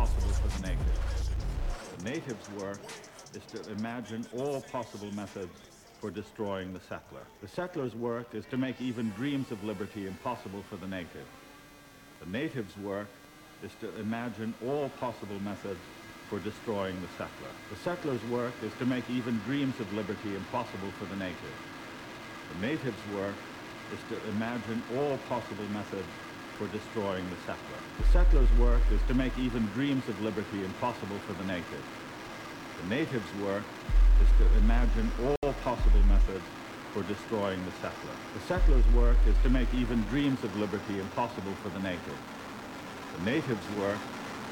impossible for the natives. The natives' work is to imagine all possible methods for destroying the settler. The settler's work is to make even dreams of liberty impossible for the native. The native's work is to imagine all possible methods for destroying the settler. The settler's work is to make even dreams of liberty impossible for the native. The native's work is to imagine all possible methods for destroying the settler. The settler's work is to make even dreams of liberty impossible for the native. The native's work is to imagine all possible methods for destroying the settler. The settler's work is to make even dreams of liberty impossible for the native. The native's work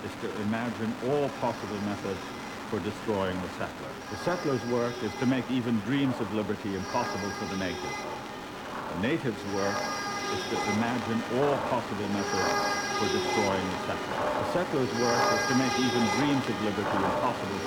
is to imagine all possible methods for destroying the settler. The settler's work is to make even dreams of liberty impossible for the native. The native's work is to imagine all possible methods for destroying the settlers. The settler's work is to make even dreams of liberty impossible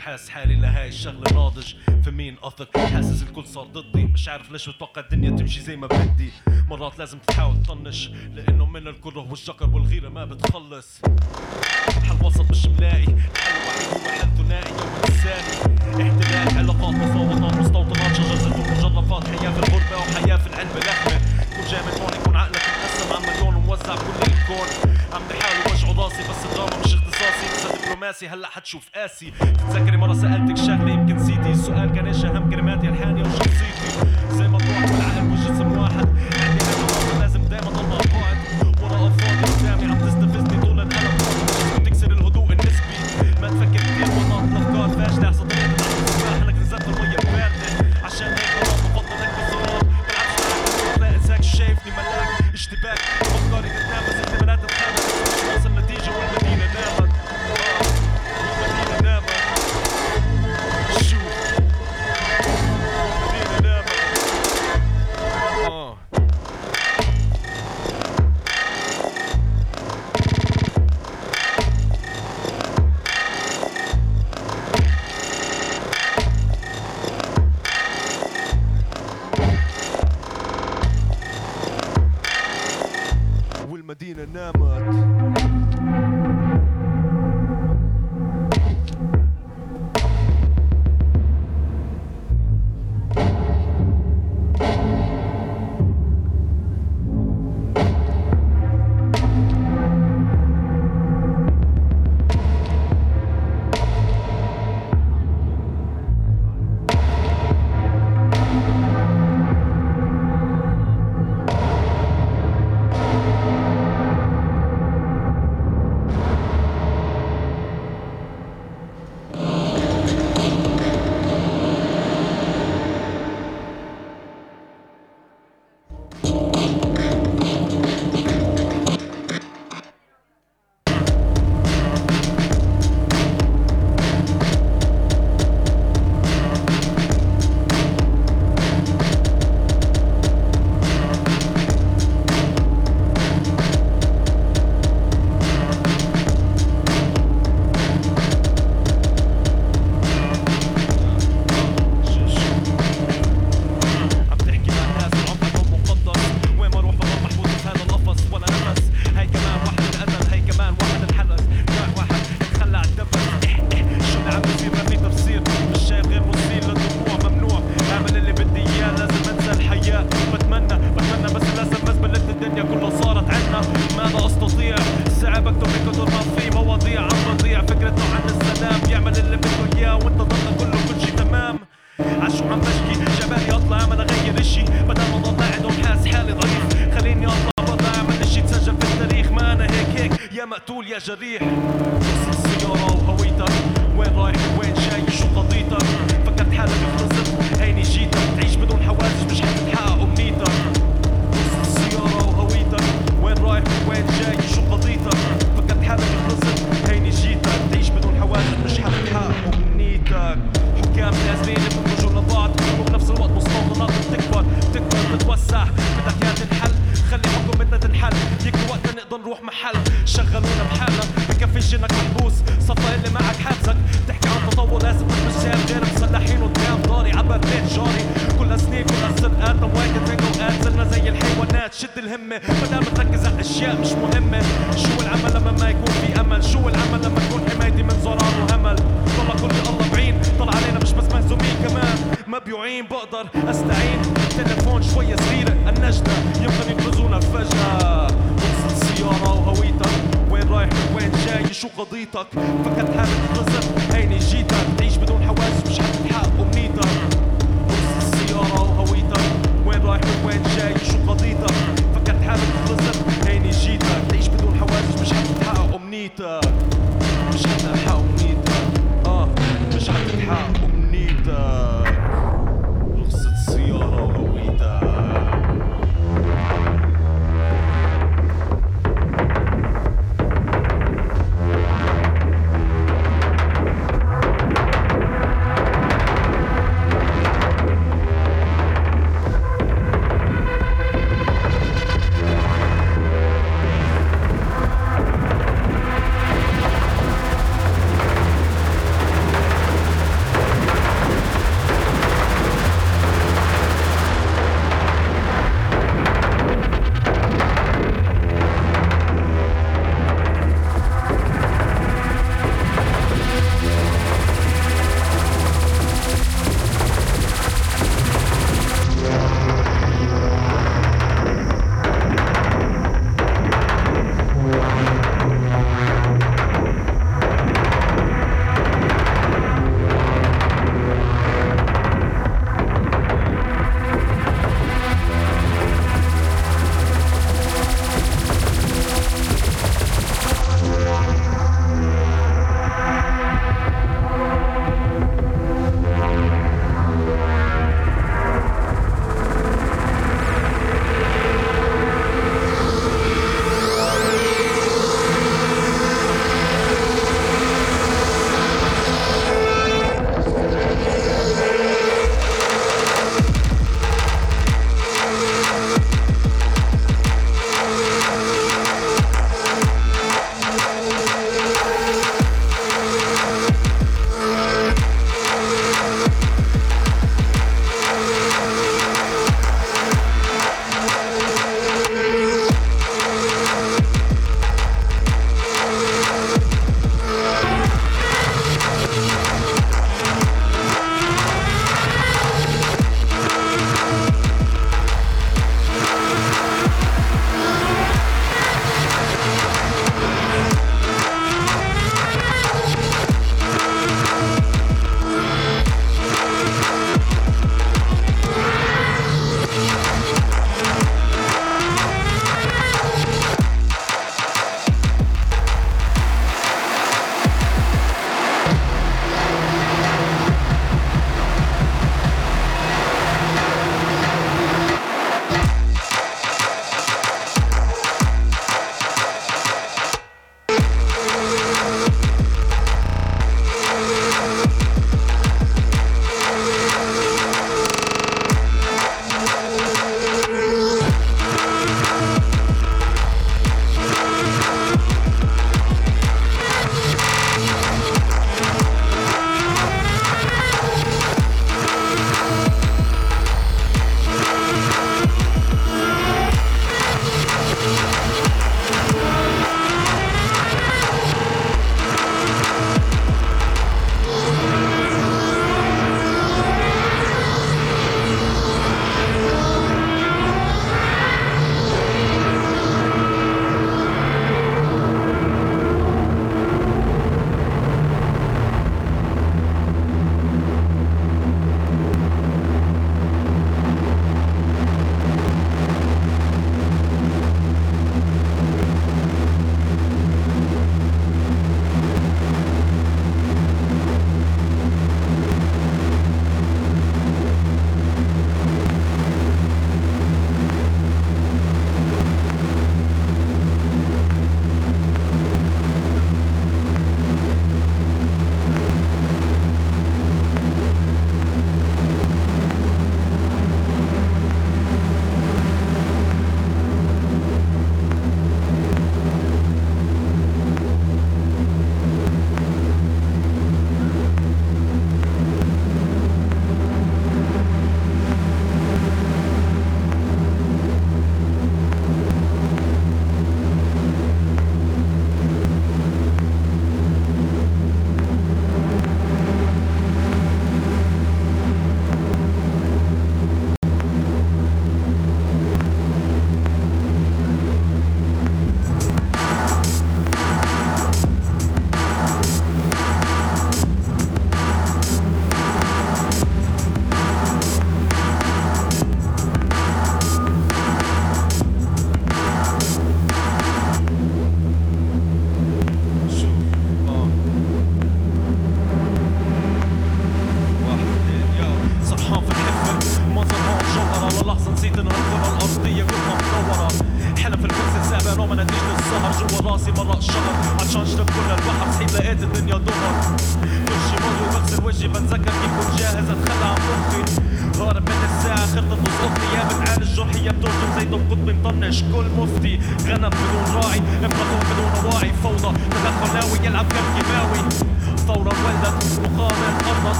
حاس حالي لهاي الشغلة ناضج في مين أثق؟ حاسس الكل صار ضدي. مش عارف ليش بتوقع الدنيا تمشي زي ما بدي. مرات لازم تحاول تطنش لأنه من الكره والشكر والغيرة ما بتخلص. حل وسط مش ملاقي. الوحيد هو حل ثنائي. يوم الثاني احتلال علاقات مفاوضات مستوطنات شجر زيتون مجرفات حياة في الغربة وحياة في العلبة لحمة كل جاي من هون وموزع بكل الكون. عم بحاول وجعوا راسي بس الدراما مش اختصاصي. بس دبلوماسي هلأ حتشوف قاسي تتذكري مرة سألتك شغلة يمكن نسيتي السؤال كان إيش أهم كلماتي؟ الحانية وشخصيتي. زي ما تروح والعقل وجسم واحد. عندي لازم دايما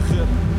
Sachen.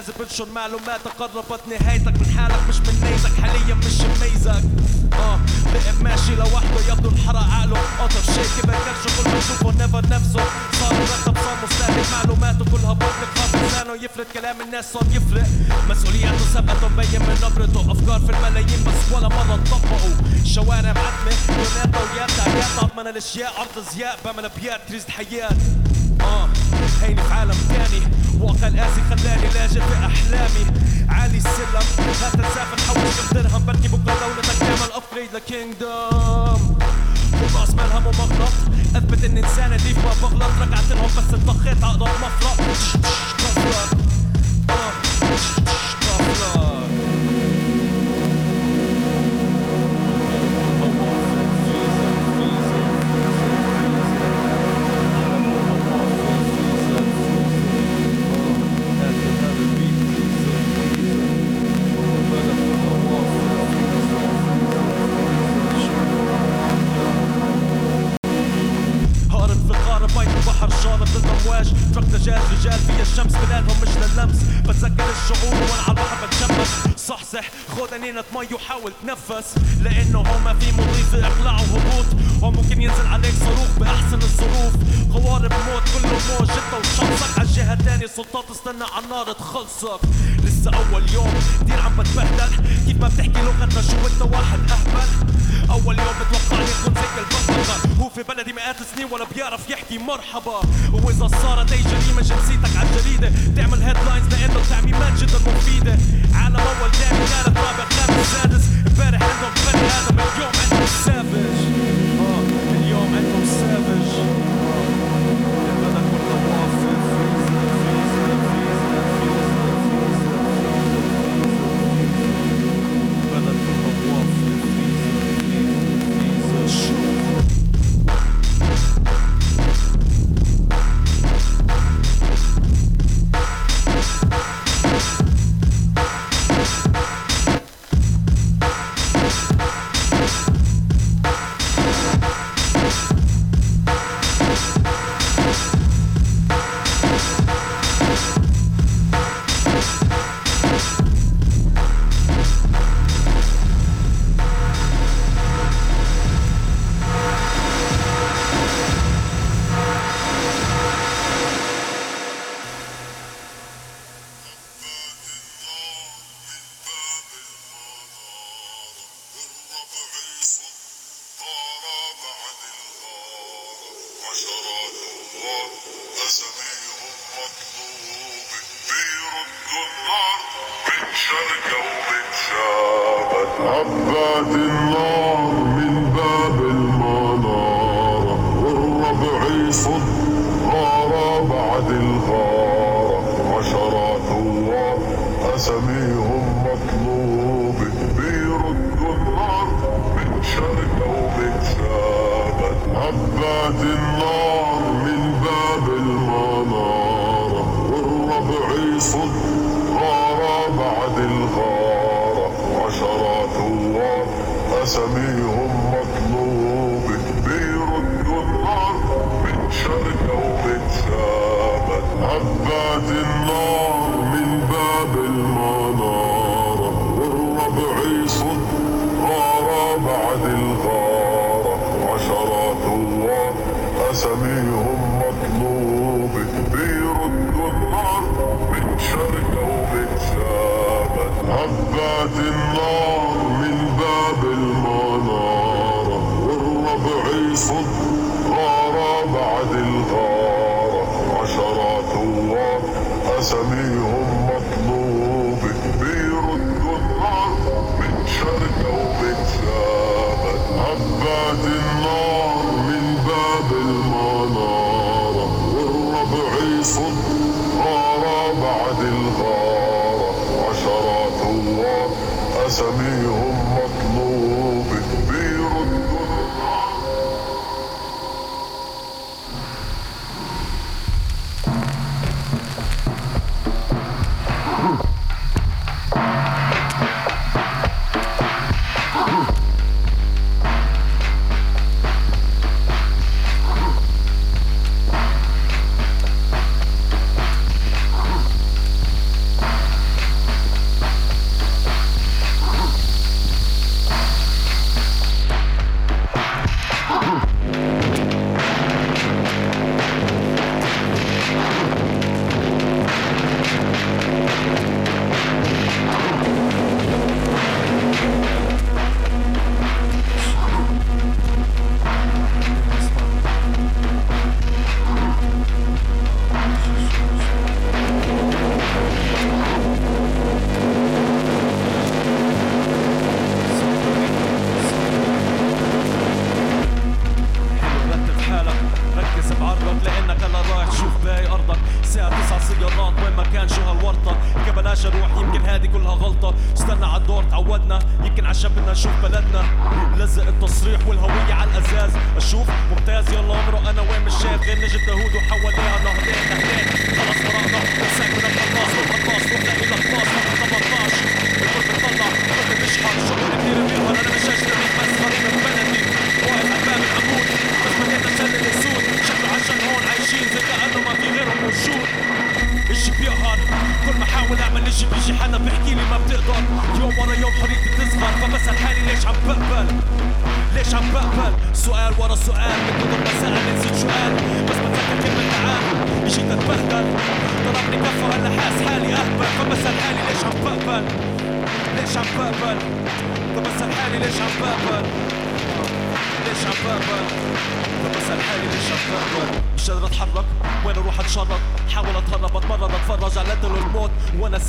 لازم انشر معلوماتك قربت نهايتك من حالك مش من نيتك حاليا مش مميزك. آه بقى ماشي لوحده يبدو انحرق عقله قطر شيء كبر كرشه كل ما يشوفه نيفر نفسه. صار مرتب صار مستهلك معلوماته كلها باطل خاص لسانه يفرد كلام الناس صار يفرق. مسؤولياته سبقته مبين من نبرته. أفكار في الملايين بس ولا مرة طبقوا. شوارع معتمه دوناتا ويات عيات من الأشياء عرض ازياء بعمل ابيات تريز حياة. آه هيني في عالم تاني. الواقع القاسي خلاني لاجئ في أحلامي. عالي السلم لا تسافر نحوش كم درهم. بركي بكرة دولتك تعمل ابجريد لكينجدوم مالها مو ومغلط أثبت إني إنسان نظيف ما بغلط. رجعت لهم بس اتبخيت عقدة مفرق مفرق مفرق خد قنينة مي وحاول تنفس. لأنه هون ما في مضيف اقلاع وهبوط هون ممكن ينزل عليك صاروخ بأحسن الظروف. قوارب موت كله موت جدا وشمسك عالجهة التانية سلطات استنى عالنار تخلصك. لسه أول يوم كتير عم بتبهدل. كيف ما بتحكي لغتنا شو انت واحد أهبل؟ أول يوم بتوقعني كنت زي البطل هو في بلدي مئات السنين ولا بيعرف يحكي مرحبا. وإذا صارت أي جريمة جنسيتك عالجريده تعمل headlines لأنه التعميمات جدا مفيدة. عالم أول دائما كانت I'm a better savage.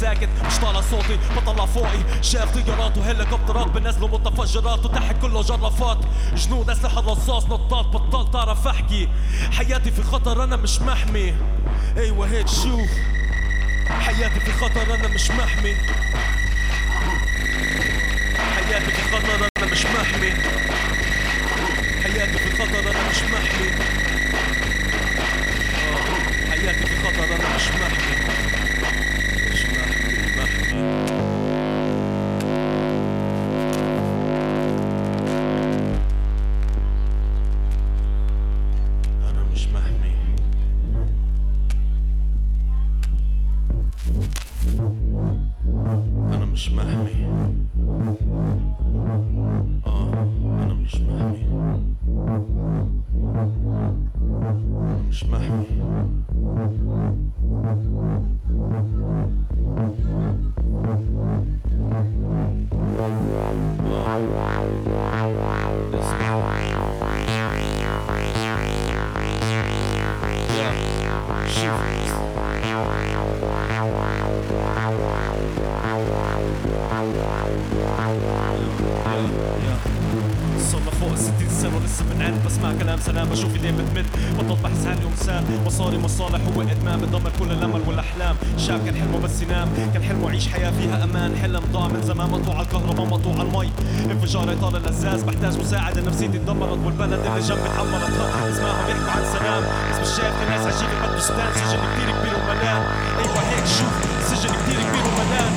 ساكت مش طالع صوتي بطلع فوقي. شايف طيارات وهليكوبترات بنزلوا متفجرات وتحت كله جرافات جنود أسلحة رصاص نطاط بطلت اعرف أحكي. حياتي في خطر أنا مش محمي. أيوه هيك شوف. حياتي في خطر أنا مش محمي. اللزاز بحتاج مساعدة نفسيتي اتدمرت والبلد اللي جنبي اتعمرت اسمعهم يحكوا عن سلام. بس مش شايف في ناس عجيبة بدوستان سجن كتير كبير وملان. أيوه هيك شوف. سجن كتير كبير وملان.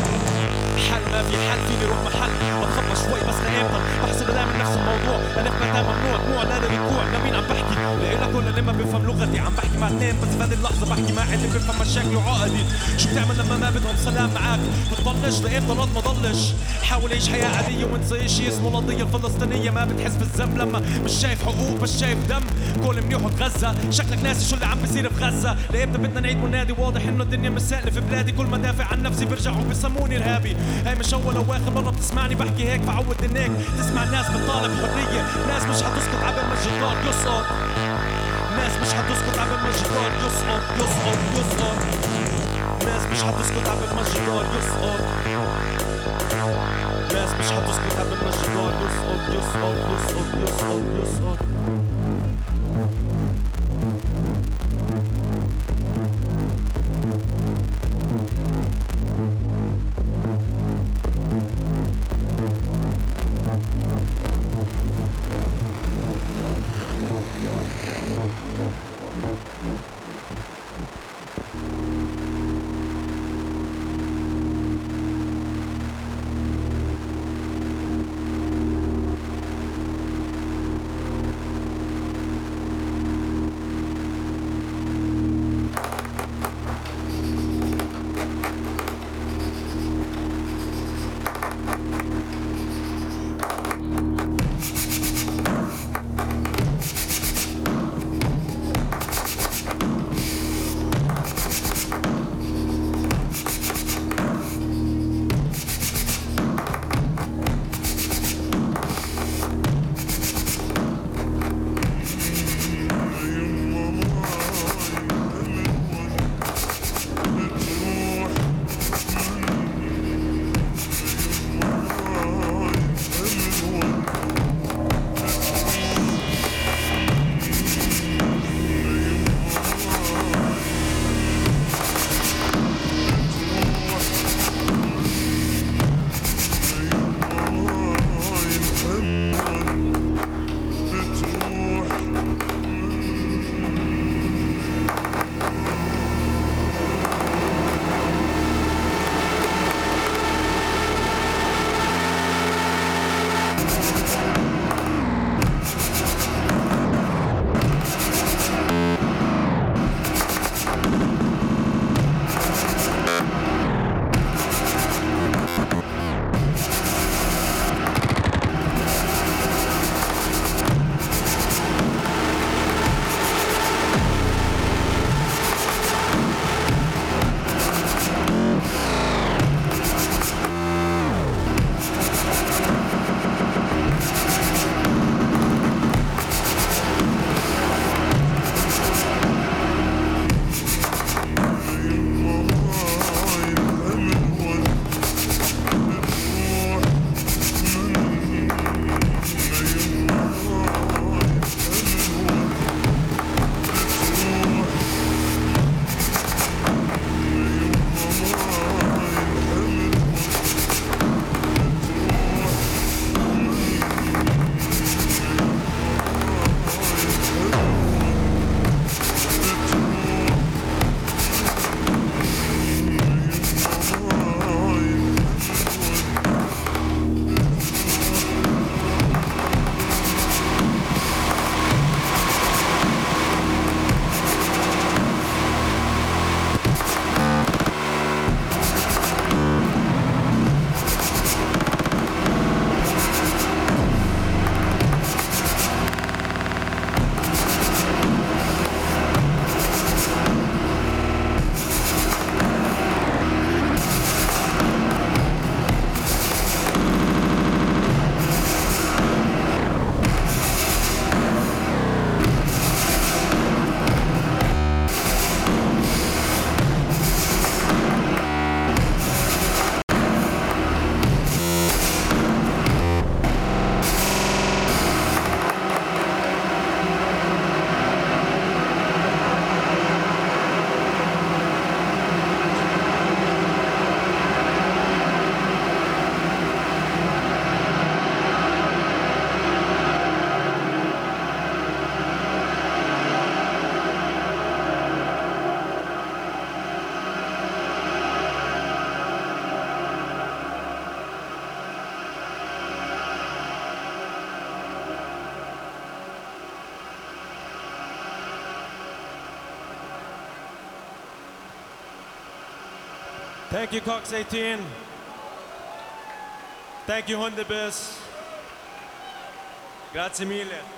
حل ما في حل فيني روح محل. بتخبى شوي بس لإمتى؟ بحسب دايما نفس الموضوع. الف متى ممنوع؟ دموع لا للركوع لمين عم بحكي؟ لإلك اللي ما بيفهم لغتي. عم بحكي مع اثنين بس بهذه اللحظة بحكي مع اللي بيفهم مشاكلي وعقدي شو بتعمل لما ما بدهم سلام معاك بتطنش لامتى ضلت ما ضلش. حاول عيش حياة عادية وانسى شي اسمه القضية الفلسطينية. ما بتحس بالذنب لما مش شايف حقوق بس شايف دم. كل منيح وتغزة شكلك ناسي شو اللي عم بيصير بغزة لامتى بدنا نعيد منادي واضح إنه الدنيا مش سهلة في بلادي. كل ما دافع عن نفسي برجعوا بيسموني ارهابي هاي مش أول أو آخر مرة بتسمعني. بحكي هيك فعود إنك تسمع الناس بتطالب حرية ناس مش حتسكت عبال ما الجدار يسقط. ناس مش حتسكت عبال ما الجدار يسقط يسقط يسقط ناس مش حتسكت عبال ما الجدار يسقط ناس مش حتسكت عبال ما الجدار يسقط يسقط يسقط يسقط يسقط Thank you, Cox 18. Thank you, Hundebus. Grazie mille.